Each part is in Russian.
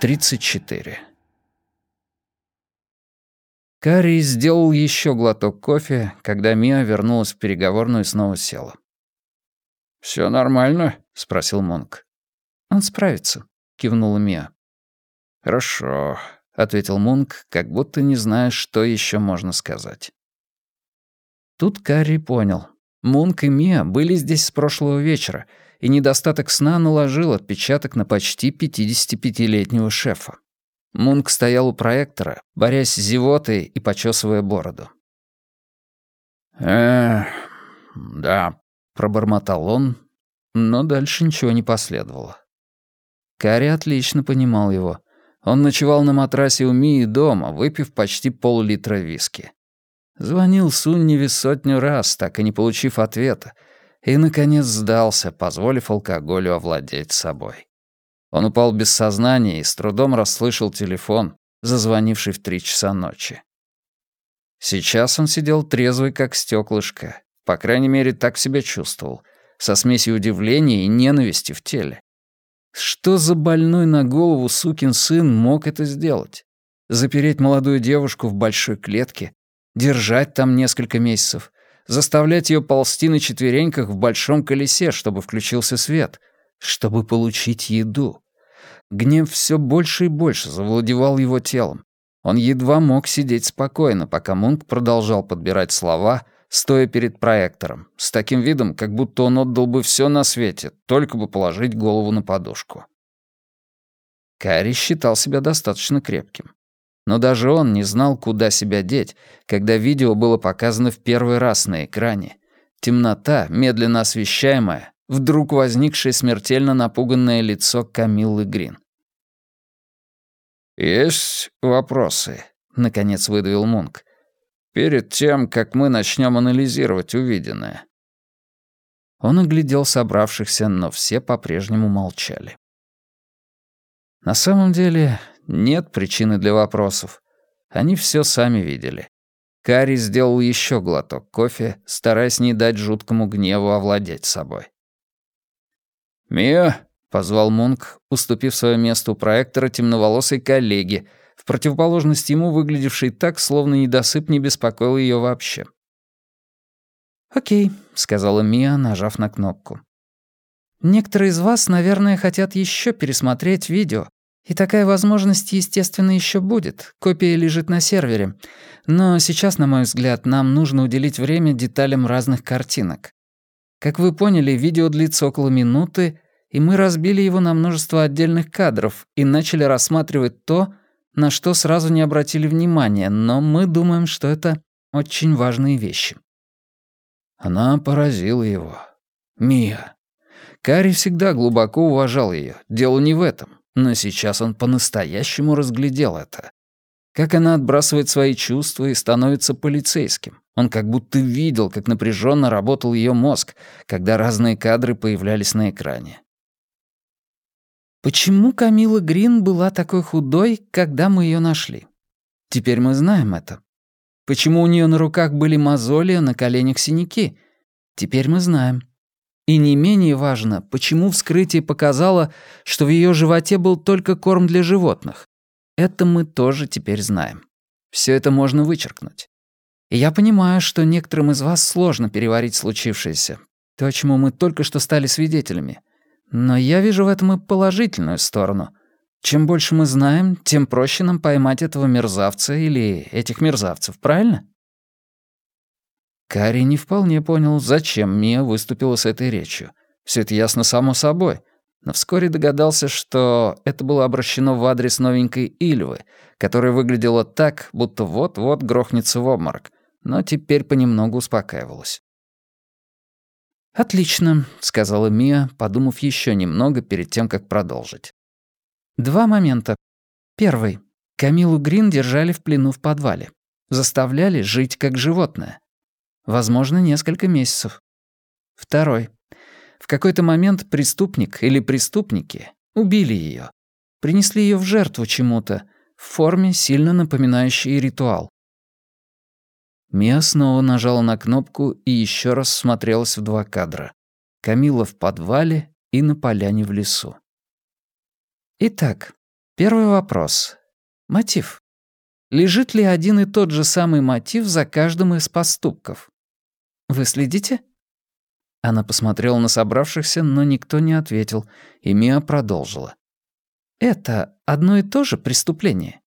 34. Карри сделал еще глоток кофе, когда Мия вернулась в переговорную и снова села. «Все нормально?» — спросил Монк. «Он справится», — кивнула Мия. «Хорошо», — ответил Мунк, как будто не зная, что еще можно сказать. Тут Карри понял. Мунк и Мия были здесь с прошлого вечера, и недостаток сна наложил отпечаток на почти 55-летнего шефа. Мунк стоял у проектора, борясь с зевотой и почесывая бороду. «Эх, да», — пробормотал он, но дальше ничего не последовало. Карри отлично понимал его. Он ночевал на матрасе у Мии дома, выпив почти пол-литра виски. Звонил Сунневе сотню раз, так и не получив ответа, и, наконец, сдался, позволив алкоголю овладеть собой. Он упал без сознания и с трудом расслышал телефон, зазвонивший в три часа ночи. Сейчас он сидел трезвый, как стеклышко. По крайней мере, так себя чувствовал, со смесью удивления и ненависти в теле. Что за больной на голову сукин сын мог это сделать? Запереть молодую девушку в большой клетке, держать там несколько месяцев, заставлять ее ползти на четвереньках в большом колесе, чтобы включился свет, чтобы получить еду. Гнев все больше и больше завладевал его телом. Он едва мог сидеть спокойно, пока Мунк продолжал подбирать слова, стоя перед проектором, с таким видом, как будто он отдал бы все на свете, только бы положить голову на подушку. Карри считал себя достаточно крепким. Но даже он не знал, куда себя деть, когда видео было показано в первый раз на экране. Темнота, медленно освещаемая, вдруг возникшее смертельно напуганное лицо Камиллы Грин. «Есть вопросы?» — наконец выдавил Мунк. «Перед тем, как мы начнем анализировать увиденное». Он оглядел собравшихся, но все по-прежнему молчали. На самом деле нет причины для вопросов. Они все сами видели. Кари сделал еще глоток кофе, стараясь не дать жуткому гневу овладеть собой. «Мия!» — позвал Мунк, уступив свое место у проектора темноволосой коллеге, в противоположность ему выглядевшей так, словно недосып не беспокоил ее вообще. «Окей», — сказала Мия, нажав на кнопку. «Некоторые из вас, наверное, хотят еще пересмотреть видео, и такая возможность, естественно, еще будет. Копия лежит на сервере. Но сейчас, на мой взгляд, нам нужно уделить время деталям разных картинок. Как вы поняли, видео длится около минуты, и мы разбили его на множество отдельных кадров и начали рассматривать то, на что сразу не обратили внимания, но мы думаем, что это очень важные вещи. Она поразила его. Мия. Кари всегда глубоко уважал ее. Дело не в этом. Но сейчас он по-настоящему разглядел это. Как она отбрасывает свои чувства и становится полицейским. Он как будто видел, как напряженно работал ее мозг, когда разные кадры появлялись на экране. Почему Камила Грин была такой худой, когда мы ее нашли? Теперь мы знаем это. Почему у нее на руках были мозоли, а на коленях синяки? Теперь мы знаем. И не менее важно, почему вскрытие показало, что в ее животе был только корм для животных. Это мы тоже теперь знаем. Все это можно вычеркнуть. И я понимаю, что некоторым из вас сложно переварить случившееся, то, чему мы только что стали свидетелями. Но я вижу в этом и положительную сторону. Чем больше мы знаем, тем проще нам поймать этого мерзавца или этих мерзавцев, правильно? Карри не вполне понял, зачем Мия выступила с этой речью. Все это ясно само собой но вскоре догадался, что это было обращено в адрес новенькой Ильвы, которая выглядела так, будто вот-вот грохнется в обморок, но теперь понемногу успокаивалась. «Отлично», — сказала Мия, подумав еще немного перед тем, как продолжить. «Два момента. Первый. Камилу Грин держали в плену в подвале. Заставляли жить как животное. Возможно, несколько месяцев. Второй. В какой-то момент преступник или преступники убили ее, принесли ее в жертву чему-то, в форме, сильно напоминающей ритуал. Мия снова нажала на кнопку и еще раз смотрелась в два кадра. Камила в подвале и на поляне в лесу. Итак, Первый вопрос. Мотив. Лежит ли один и тот же самый мотив за каждым из поступков? Вы следите? Она посмотрела на собравшихся, но никто не ответил, и Мия продолжила. Это одно и то же преступление.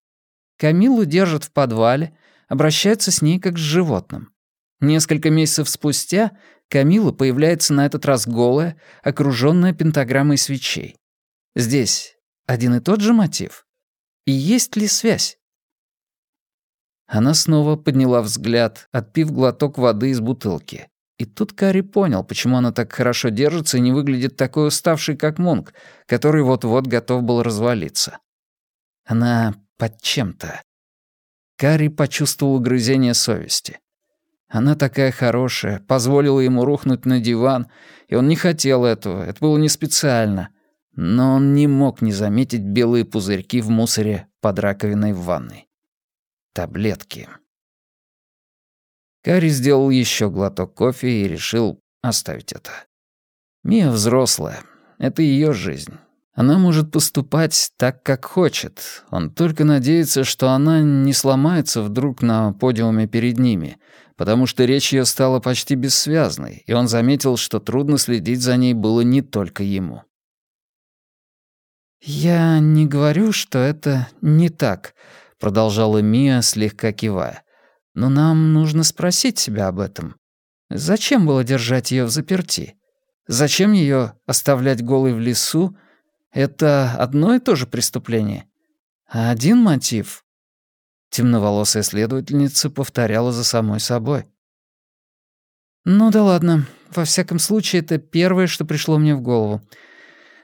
Камилу держат в подвале, обращаются с ней как с животным. Несколько месяцев спустя Камила появляется на этот раз голая, окружённая пентаграммой свечей. Здесь один и тот же мотив? И есть ли связь? Она снова подняла взгляд, отпив глоток воды из бутылки. И тут Кари понял, почему она так хорошо держится и не выглядит такой уставшей, как Мунк, который вот-вот готов был развалиться. Она под чем-то. Кари почувствовал угрызение совести. Она такая хорошая, позволила ему рухнуть на диван, и он не хотел этого, это было не специально. Но он не мог не заметить белые пузырьки в мусоре под раковиной в ванной. Таблетки. Кари сделал еще глоток кофе и решил оставить это. Мия взрослая, это ее жизнь. Она может поступать так, как хочет. Он только надеется, что она не сломается вдруг на подиуме перед ними, потому что речь ее стала почти бессвязной, и он заметил, что трудно следить за ней было не только ему. «Я не говорю, что это не так», — продолжала Мия, слегка кивая. «Но нам нужно спросить себя об этом. Зачем было держать ее в заперти? Зачем ее оставлять голой в лесу? Это одно и то же преступление. А один мотив...» Темноволосая следовательница повторяла за самой собой. «Ну да ладно. Во всяком случае, это первое, что пришло мне в голову.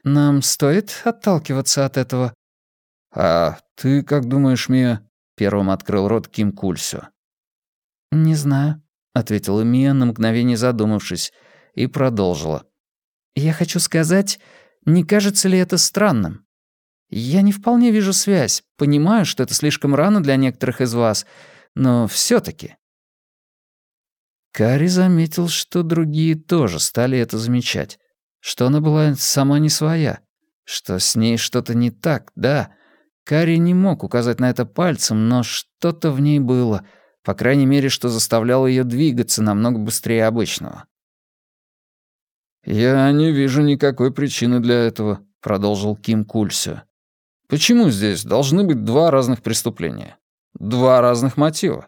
Нам стоит отталкиваться от этого?» «А ты как думаешь, Мия?» — первым открыл рот Ким Кульсю. «Не знаю», — ответила Мия, на мгновение задумавшись, и продолжила. «Я хочу сказать, не кажется ли это странным? Я не вполне вижу связь, понимаю, что это слишком рано для некоторых из вас, но все таки Кари заметил, что другие тоже стали это замечать что она была сама не своя, что с ней что-то не так, да. Карри не мог указать на это пальцем, но что-то в ней было, по крайней мере, что заставляло ее двигаться намного быстрее обычного. «Я не вижу никакой причины для этого», — продолжил Ким Кульсю. «Почему здесь должны быть два разных преступления? Два разных мотива.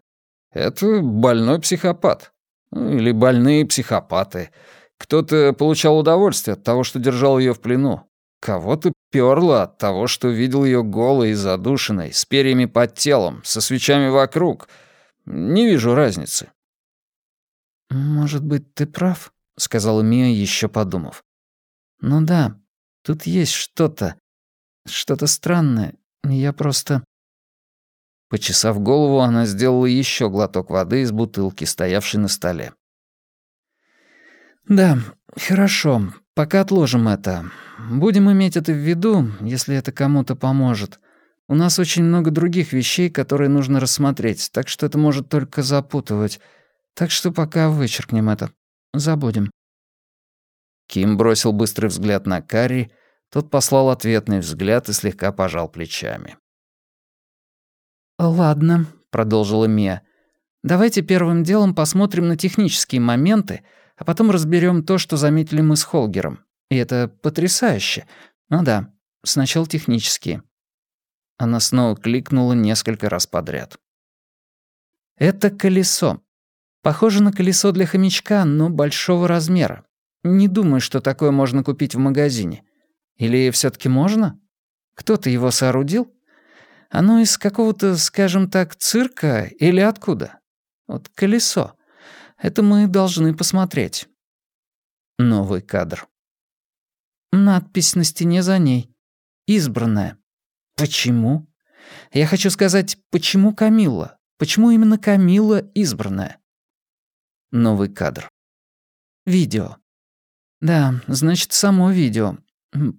Это больной психопат. Ну, или больные психопаты. Кто-то получал удовольствие от того, что держал ее в плену. Кого-то пёрло от того, что видел ее голой и задушенной, с перьями под телом, со свечами вокруг. Не вижу разницы. «Может быть, ты прав», — сказала Мия, еще подумав. «Ну да, тут есть что-то, что-то странное. Я просто...» Почесав голову, она сделала еще глоток воды из бутылки, стоявшей на столе. «Да, хорошо. Пока отложим это. Будем иметь это в виду, если это кому-то поможет. У нас очень много других вещей, которые нужно рассмотреть, так что это может только запутывать. Так что пока вычеркнем это. Забудем». Ким бросил быстрый взгляд на Карри, тот послал ответный взгляд и слегка пожал плечами. «Ладно», — продолжила Мия. «Давайте первым делом посмотрим на технические моменты, а потом разберем то, что заметили мы с Холгером. И это потрясающе. Ну да, сначала технические». Она снова кликнула несколько раз подряд. «Это колесо. Похоже на колесо для хомячка, но большого размера. Не думаю, что такое можно купить в магазине. Или все таки можно? Кто-то его соорудил? Оно из какого-то, скажем так, цирка или откуда? Вот колесо. Это мы должны посмотреть. Новый кадр. Надпись на стене за ней. Избранная. Почему? Я хочу сказать, почему Камилла? Почему именно Камилла избранная? Новый кадр. Видео. Да, значит, само видео.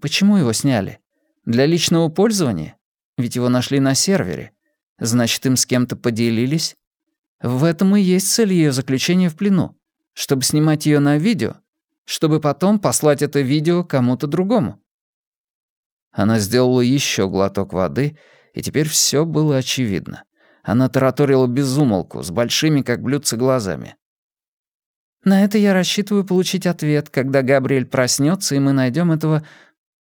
Почему его сняли? Для личного пользования? Ведь его нашли на сервере. Значит, им с кем-то поделились? В этом и есть цель ее заключения в плену. Чтобы снимать ее на видео, чтобы потом послать это видео кому-то другому. Она сделала еще глоток воды, и теперь все было очевидно. Она тараторила безумолку, с большими, как блюдца, глазами. «На это я рассчитываю получить ответ, когда Габриэль проснется, и мы найдем этого...»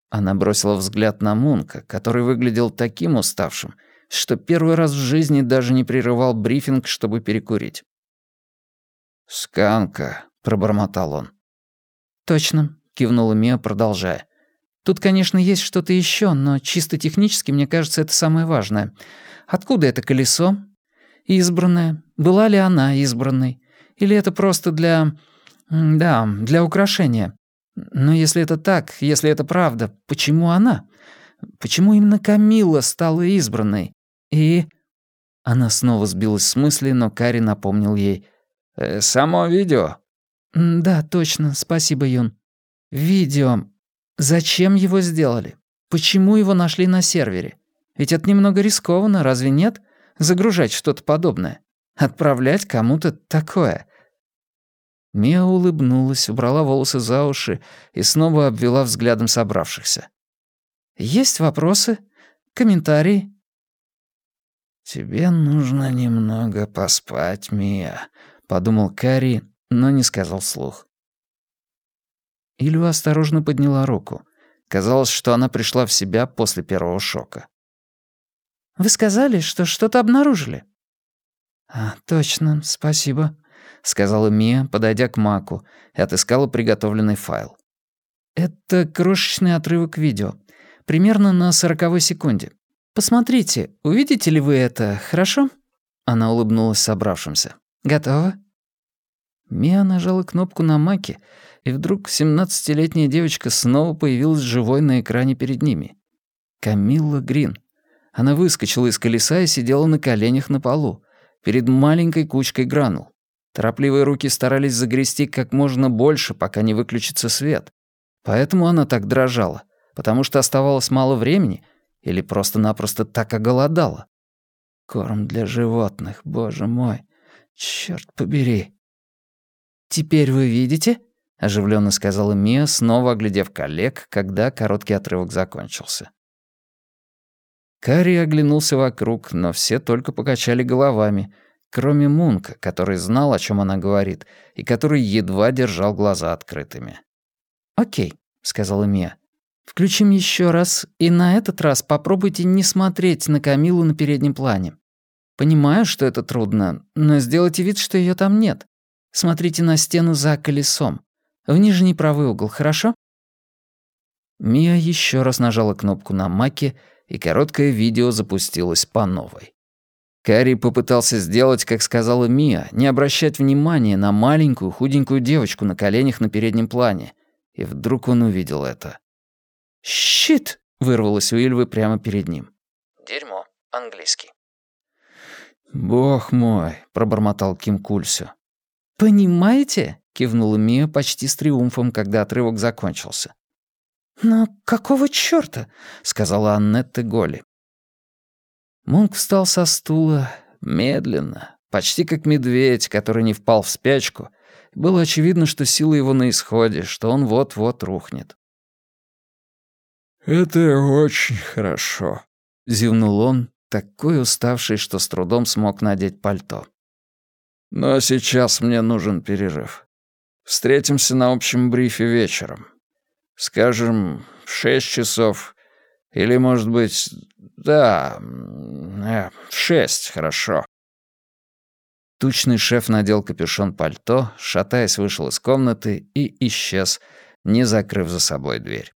Она бросила взгляд на Мунка, который выглядел таким уставшим, что первый раз в жизни даже не прерывал брифинг, чтобы перекурить. «Сканка», — пробормотал он. «Точно», — кивнула Мия, продолжая. «Тут, конечно, есть что-то еще, но чисто технически, мне кажется, это самое важное. Откуда это колесо? Избранное. Была ли она избранной? Или это просто для... Да, для украшения? Но если это так, если это правда, почему она? Почему именно Камилла стала избранной? И...» Она снова сбилась с мысли, но Кари напомнил ей. «Э, «Само видео?» «Да, точно, спасибо, Юн. Видео. Зачем его сделали? Почему его нашли на сервере? Ведь это немного рискованно, разве нет? Загружать что-то подобное. Отправлять кому-то такое». Мия улыбнулась, убрала волосы за уши и снова обвела взглядом собравшихся. «Есть вопросы? Комментарии?» «Тебе нужно немного поспать, Мия», — подумал Кари, но не сказал слух. Илю осторожно подняла руку. Казалось, что она пришла в себя после первого шока. «Вы сказали, что что-то обнаружили?» «А, точно, спасибо», — сказала Мия, подойдя к Маку, и отыскала приготовленный файл. «Это крошечный отрывок видео, примерно на сороковой секунде. Посмотрите, увидите ли вы это, хорошо?» Она улыбнулась собравшимся. «Готово?» Мия нажала кнопку на Маке, и вдруг семнадцатилетняя девочка снова появилась живой на экране перед ними. Камилла Грин. Она выскочила из колеса и сидела на коленях на полу, перед маленькой кучкой гранул. Торопливые руки старались загрести как можно больше, пока не выключится свет. Поэтому она так дрожала, потому что оставалось мало времени или просто-напросто так оголодала. Корм для животных, боже мой. Черт побери. «Теперь вы видите?» — оживленно сказала Мия, снова оглядев коллег, когда короткий отрывок закончился. Карри оглянулся вокруг, но все только покачали головами, кроме Мунка, который знал, о чем она говорит, и который едва держал глаза открытыми. «Окей», — сказала Мия. «Включим еще раз, и на этот раз попробуйте не смотреть на Камилу на переднем плане. Понимаю, что это трудно, но сделайте вид, что ее там нет. Смотрите на стену за колесом. В нижний правый угол, хорошо?» Мия еще раз нажала кнопку на маке, и короткое видео запустилось по новой. Карри попытался сделать, как сказала Мия, не обращать внимания на маленькую худенькую девочку на коленях на переднем плане. И вдруг он увидел это. «Щит!» — вырвалось у Ильвы прямо перед ним. «Дерьмо. Английский». «Бог мой!» — пробормотал Ким Кульсю. «Понимаете?» — кивнула Мия почти с триумфом, когда отрывок закончился. «Но какого чёрта?» — сказала Аннетта Голли. Мунк встал со стула медленно, почти как медведь, который не впал в спячку. Было очевидно, что сила его на исходе, что он вот-вот рухнет. «Это очень хорошо», — зевнул он, такой уставший, что с трудом смог надеть пальто. Но сейчас мне нужен перерыв. Встретимся на общем брифе вечером. Скажем, в шесть часов. Или, может быть, да, э, в шесть, хорошо. Тучный шеф надел капюшон пальто, шатаясь, вышел из комнаты и исчез, не закрыв за собой дверь.